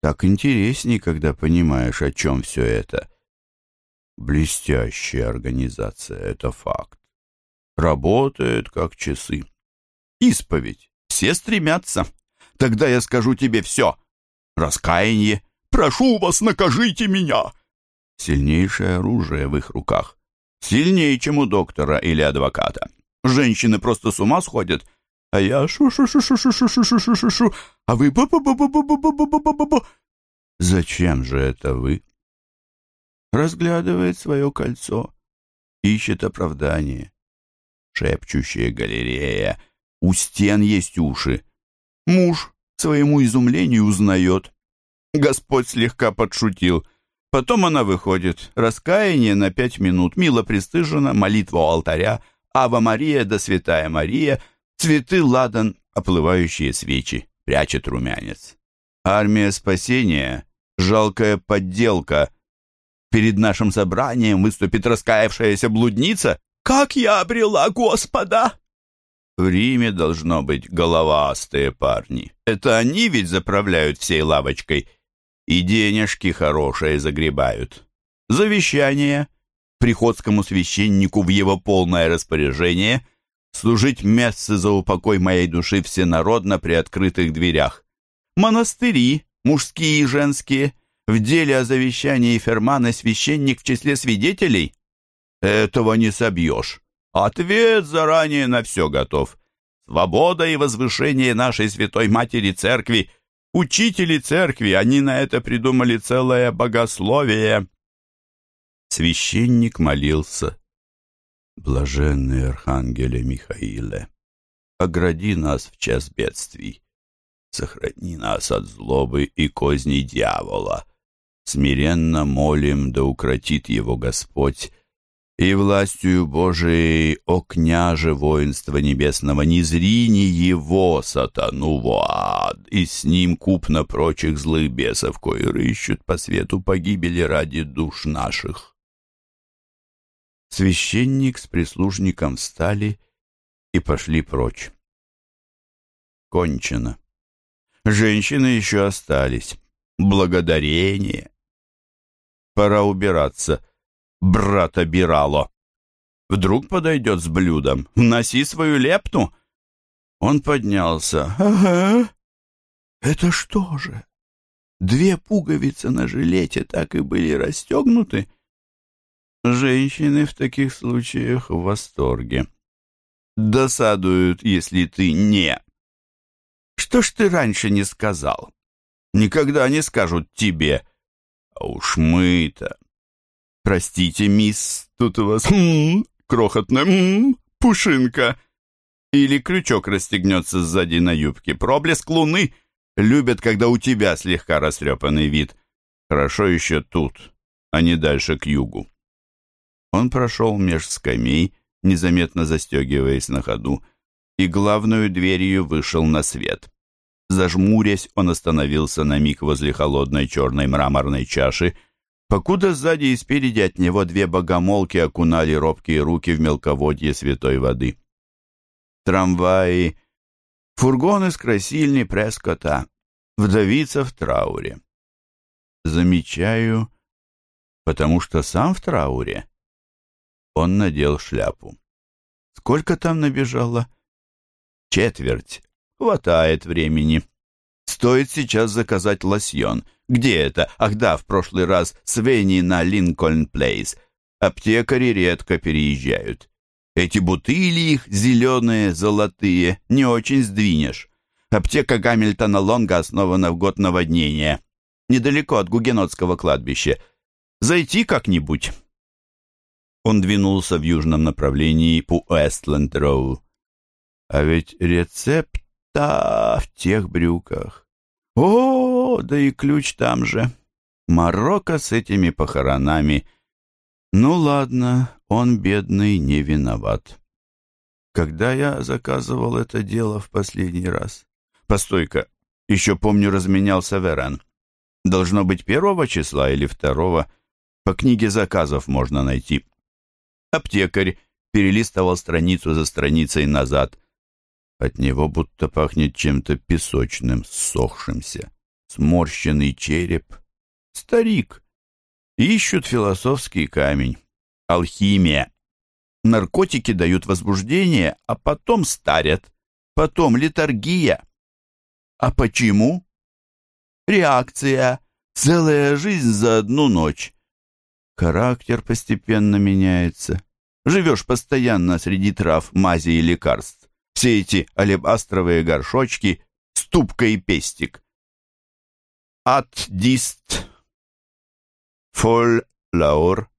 [SPEAKER 1] Так интересней, когда понимаешь, о чем все это. Блестящая организация, это факт. Работает, как часы. Исповедь. Все стремятся. Тогда я скажу тебе все. Раскаяние. Прошу вас, накажите меня. Сильнейшее оружие в их руках. Сильнее, чем у доктора или адвоката. Женщины просто с ума сходят. А я шу-шу-шу-шу-шу-шу-шу-шу-шу-шу, а вы бу-бу-бу-бу-бу-бу-бу-бу-бу. Зачем же это вы? Разглядывает свое кольцо, ищет оправдание. шепчущая галерея. У стен есть уши. Муж своему изумлению узнает. Господь слегка подшутил. Потом она выходит. Раскаяние на пять минут, мило пристыжена, молитва у алтаря, Ава Мария да Святая Мария, цветы ладан, оплывающие свечи, прячет румянец. Армия спасения — жалкая подделка. Перед нашим собранием выступит раскаявшаяся блудница. Как я обрела Господа! В Риме должно быть головастые парни. Это они ведь заправляют всей лавочкой — и денежки хорошие загребают. Завещание приходскому священнику в его полное распоряжение служить место за упокой моей души всенародно при открытых дверях. Монастыри, мужские и женские, в деле о завещании Фермана священник в числе свидетелей? Этого не собьешь. Ответ заранее на все готов. Свобода и возвышение нашей Святой Матери Церкви – Учители церкви, они на это придумали целое богословие. Священник молился. Блаженный Архангеле Михаиле, огради нас в час бедствий. Сохрани нас от злобы и козней дьявола. Смиренно молим, да укротит его Господь, и властью Божией, о княже воинства небесного, не зрини его, сатану, в ад, и с ним купно прочих злых бесов, кои рыщут по свету погибели ради душ наших. Священник с прислужником встали и пошли прочь. Кончено. Женщины еще остались. Благодарение. Пора убираться брата Бирало. Вдруг подойдет с блюдом. Носи свою лепту. Он поднялся. Ага. Это что же? Две пуговицы на жилете так и были расстегнуты? Женщины в таких случаях в восторге. Досадуют, если ты не. Что ж ты раньше не сказал? Никогда не скажут тебе. А уж мы-то «Простите, мисс, тут у вас м крохотная м пушинка». Или крючок расстегнется сзади на юбке. Проблеск луны любят, когда у тебя слегка растрепанный вид. Хорошо еще тут, а не дальше к югу. Он прошел меж скамей, незаметно застегиваясь на ходу, и главную дверью вышел на свет. Зажмурясь, он остановился на миг возле холодной черной мраморной чаши, покуда сзади и спереди от него две богомолки окунали робкие руки в мелководье святой воды. Трамваи, фургоны с красильни Прескота, вдовица в трауре. Замечаю, потому что сам в трауре. Он надел шляпу. Сколько там набежало? Четверть. Хватает времени. Стоит сейчас заказать лосьон — где это? Ах да, в прошлый раз с Венни на Линкольн-Плейс. Аптекари редко переезжают. Эти бутыли их, зеленые, золотые, не очень сдвинешь. Аптека Гамильтона Лонга основана в год наводнения. Недалеко от Гугенотского кладбища. Зайти как-нибудь. Он двинулся в южном направлении по Уэстленд-Роу. А ведь рецепта в тех брюках. О, да и ключ там же. Марокко с этими похоронами. Ну ладно, он, бедный, не виноват. Когда я заказывал это дело в последний раз? Постой-ка, еще помню, разменялся Верен. Должно быть первого числа или второго. По книге заказов можно найти. Аптекарь перелистывал страницу за страницей назад. От него будто пахнет чем-то песочным, ссохшимся. Сморщенный череп. Старик. Ищут философский камень. Алхимия. Наркотики дают возбуждение, а потом старят. Потом литургия. А почему? Реакция. Целая жизнь за одну ночь. Характер постепенно меняется. Живешь постоянно среди трав, мази и лекарств все эти алебастровые горшочки, ступка и пестик. От дист, фоль лаур,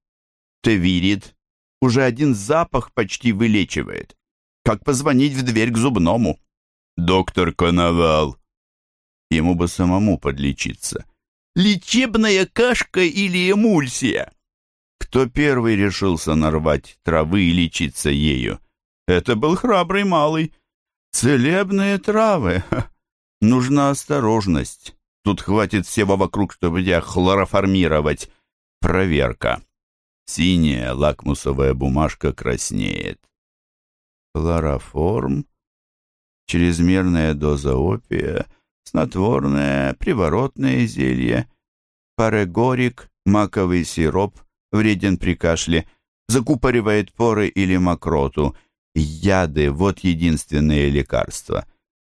[SPEAKER 1] тевирид. Уже один запах почти вылечивает. Как позвонить в дверь к зубному? Доктор Коновал. Ему бы самому подлечиться. Лечебная кашка или эмульсия? Кто первый решился нарвать травы и лечиться ею? Это был храбрый малый. Целебные травы. Нужна осторожность. Тут хватит всего вокруг, чтобы тебя хлороформировать. Проверка. Синяя лакмусовая бумажка краснеет. Хлороформ, чрезмерная доза опия, снотворное, приворотное зелье, парегорик, маковый сироп, вреден при кашле, закупоривает поры или мокроту. Яды — вот единственные лекарства.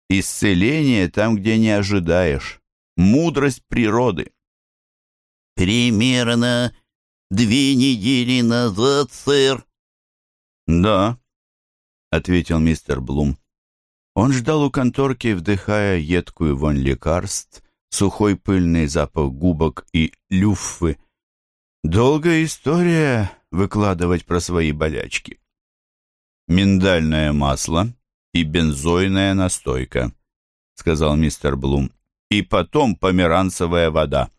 [SPEAKER 1] Исцеление там, где не ожидаешь. Мудрость природы.
[SPEAKER 2] «Примерно две недели назад, сэр».
[SPEAKER 1] «Да», — ответил мистер Блум. Он ждал у конторки, вдыхая едкую вонь лекарств, сухой пыльный запах губок и люффы. Долгая история выкладывать про свои болячки. «Миндальное масло и бензойная настойка», — сказал мистер Блум. «И потом померанцевая вода».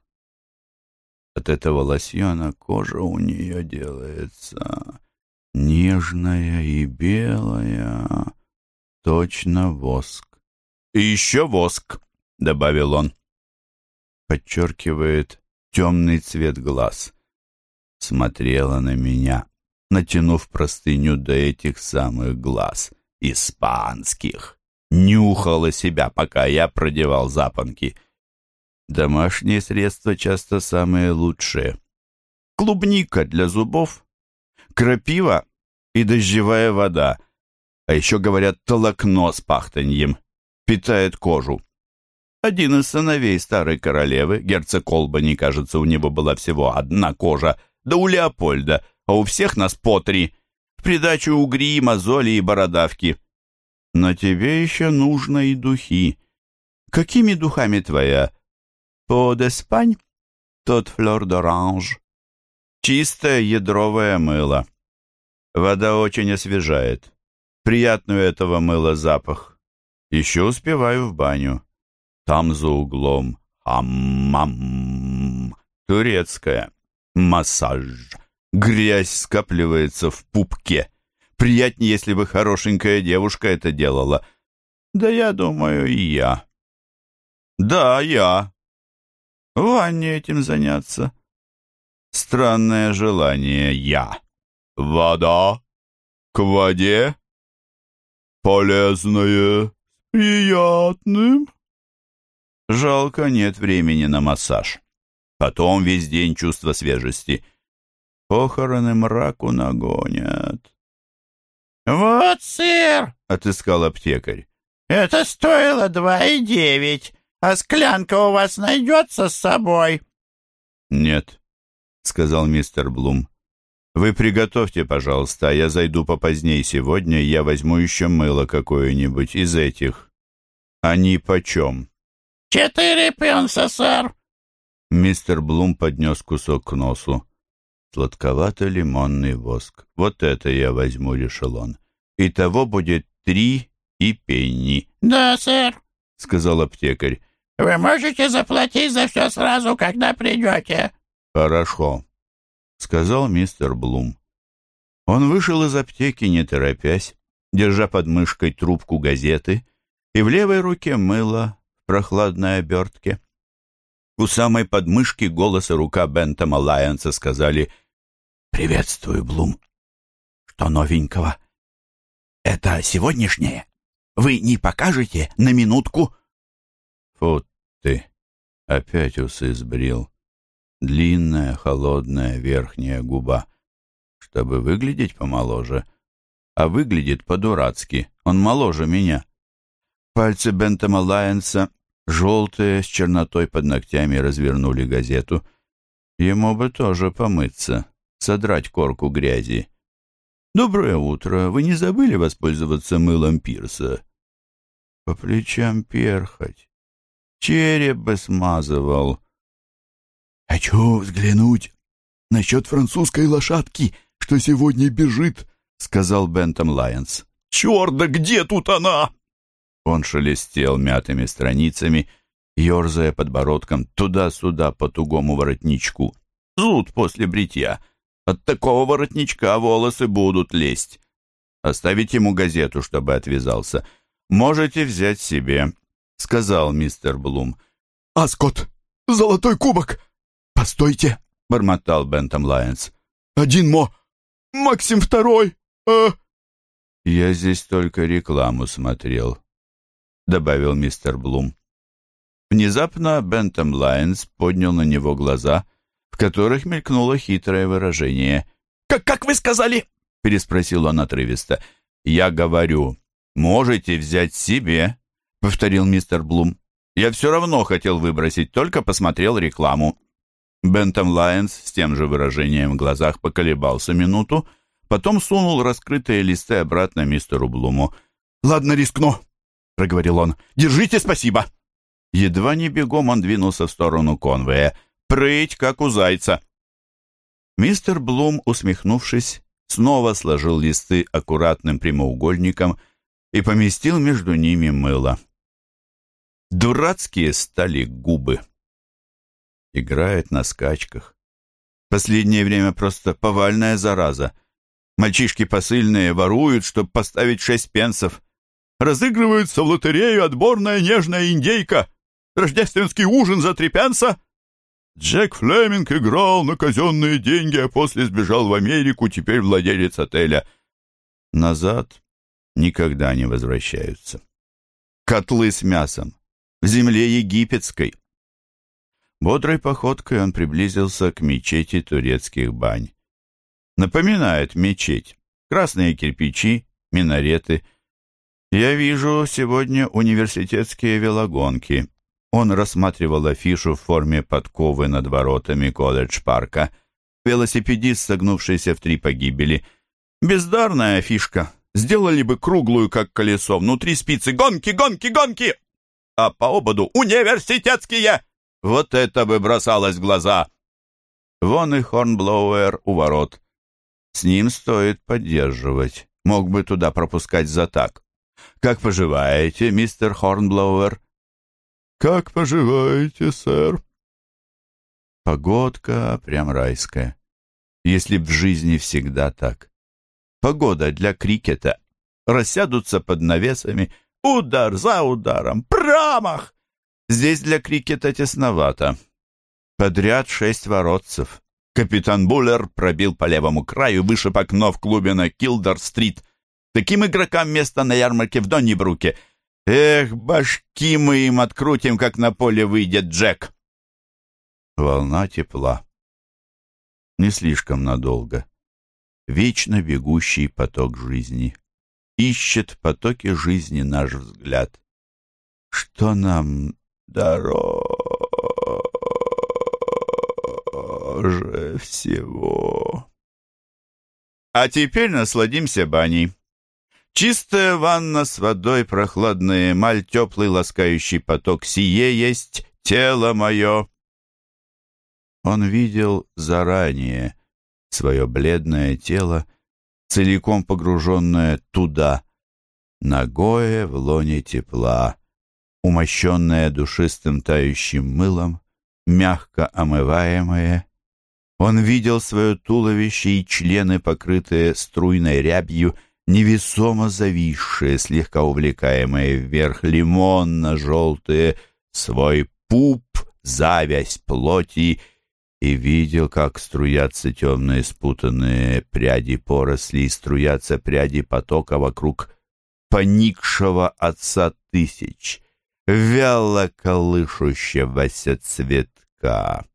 [SPEAKER 1] От этого лосьона кожа у нее делается нежная и белая, точно воск. «И еще воск», — добавил он. Подчеркивает темный цвет глаз. Смотрела на меня, натянув простыню до этих самых глаз, испанских. Нюхала себя, пока я продевал запонки. Домашние средства часто самые лучшие. Клубника для зубов, крапива и дождевая вода. А еще, говорят, толокно с пахтаньем. Питает кожу. Один из сыновей старой королевы, герцог Колбани, кажется, у него была всего одна кожа, да у Леопольда, а у всех нас по три. В придачу угри, мозоли и бородавки. Но тебе еще нужно и духи. Какими духами твоя? По деспань? Тот флёр d'orange. Чистое ядровое мыло. Вода очень освежает. Приятный этого мыла запах. Еще успеваю в баню. Там за углом хаммам. Турецкая. Массаж. Грязь скапливается в пупке. Приятнее, если бы хорошенькая девушка это делала. Да я думаю, и я. Да, я. Ванне этим заняться. Странное желание я. Вода. К воде. Полезное. Приятным. Жалко, нет времени на массаж. Потом весь день чувство свежести. Похороны мраку нагонят.
[SPEAKER 3] «Вот, сыр!»
[SPEAKER 1] — отыскал аптекарь.
[SPEAKER 3] «Это стоило два и девять, а склянка у вас найдется с собой?»
[SPEAKER 1] «Нет», — сказал мистер Блум. «Вы приготовьте, пожалуйста, а я зайду попоздней сегодня, я возьму еще мыло какое-нибудь из этих. Они почем?»
[SPEAKER 3] «Четыре пенса, сэр».
[SPEAKER 1] Мистер Блум поднес кусок к носу. Сладковато-лимонный воск. Вот это я возьму, решил он. Итого будет три и пенни.
[SPEAKER 3] «Да, сэр», —
[SPEAKER 1] сказал аптекарь.
[SPEAKER 3] «Вы можете заплатить за все сразу, когда придете».
[SPEAKER 1] «Хорошо», — сказал мистер Блум. Он вышел из аптеки, не торопясь, держа под мышкой трубку газеты и в левой руке мыло в прохладной обертке. У самой подмышки голос и рука Бентома Лайонса сказали «Приветствую, Блум. Что новенького?» «Это сегодняшнее? Вы не покажете на минутку?» «Фу ты!» Опять усы сбрил. Длинная, холодная верхняя губа. Чтобы выглядеть помоложе. А выглядит по-дурацки. Он моложе меня. Пальцы Бентома Лайонса Желтые, с чернотой под ногтями, развернули газету. Ему бы тоже помыться, содрать корку грязи. «Доброе утро. Вы не забыли воспользоваться мылом Пирса?» «По плечам перхоть. Череп бы смазывал».
[SPEAKER 4] «Хочу взглянуть насчет французской лошадки, что сегодня бежит», — сказал Бентом Лайонс.
[SPEAKER 1] Черт, да где тут она?» Он шелестел мятыми страницами, ерзая подбородком туда-сюда по тугому воротничку. Зуд после бритья. От такого воротничка волосы будут лезть. Оставить ему газету, чтобы отвязался. Можете взять себе, — сказал мистер Блум.
[SPEAKER 4] «Аскот! Золотой кубок! Постойте!» — бормотал Бентом Лайонс. «Один мо... Максим второй! А...»
[SPEAKER 1] «Я здесь только рекламу смотрел», — добавил мистер Блум. Внезапно Бентом Лайонс поднял на него глаза, в которых мелькнуло хитрое выражение.
[SPEAKER 2] «Как, как вы сказали?»
[SPEAKER 1] — переспросил он отрывисто. «Я говорю, можете взять себе», — повторил мистер Блум. «Я все равно хотел выбросить, только посмотрел рекламу». Бентом Лайонс с тем же выражением в глазах поколебался минуту, потом сунул раскрытые листы обратно мистеру Блуму.
[SPEAKER 4] «Ладно, рискну», — проговорил он. «Держите, спасибо!»
[SPEAKER 1] Едва не бегом он двинулся в сторону конвоя. «Прыть, как у зайца!» Мистер Блум, усмехнувшись, снова сложил листы аккуратным прямоугольником и поместил между ними мыло. Дурацкие стали губы. Играет на скачках. Последнее время просто повальная зараза. Мальчишки посыльные воруют, чтобы поставить шесть пенсов. Разыгрывается в лотерею отборная нежная индейка. Рождественский ужин за три пенса. Джек Флеминг играл на казенные деньги, а после сбежал в Америку, теперь владелец отеля. Назад никогда не возвращаются. Котлы с мясом. В земле египетской. Бодрой походкой он приблизился к мечети турецких бань. Напоминает мечеть. Красные кирпичи, минареты. Я вижу сегодня университетские велогонки. Он рассматривал афишу в форме подковы над воротами колледж-парка. Велосипедист, согнувшийся в три погибели. Бездарная фишка. Сделали бы круглую, как колесо. Внутри спицы «Гонки, гонки, гонки!» А по ободу «Университетские!» Вот это бы бросалось в глаза. Вон и Хорнблоуэр у ворот. С ним стоит поддерживать. Мог бы туда пропускать за так. Как поживаете, мистер Хорнблоуэр?
[SPEAKER 4] Как поживаете, сэр?
[SPEAKER 1] Погодка прям райская. Если б в жизни всегда так. Погода для крикета. Рассядутся под навесами. Удар за ударом. Промах! Здесь для крикета тесновато. Подряд шесть воротцев. Капитан Буллер пробил по левому краю, вышиб окно в клубе на Килдер-стрит. Таким игрокам место на ярмарке в Доннибруке. Эх, башки мы им открутим, как на поле выйдет Джек. Волна тепла. Не слишком надолго. Вечно бегущий поток жизни. Ищет в потоке жизни наш взгляд. Что нам дороже всего. А теперь насладимся баней. Чистая ванна с водой, прохладная эмаль, теплый ласкающий поток. Сие есть тело мое. Он видел заранее свое бледное тело, целиком погруженное туда, ногое в лоне тепла умощенное душистым тающим мылом, мягко омываемое. Он видел свое туловище и члены, покрытые струйной рябью, невесомо зависшие, слегка увлекаемые вверх, лимонно-желтые, свой пуп, завязь плоти, и видел, как струятся темные спутанные пряди поросли, струятся пряди потока вокруг поникшего отца тысяч — вяло колышущегося цветка.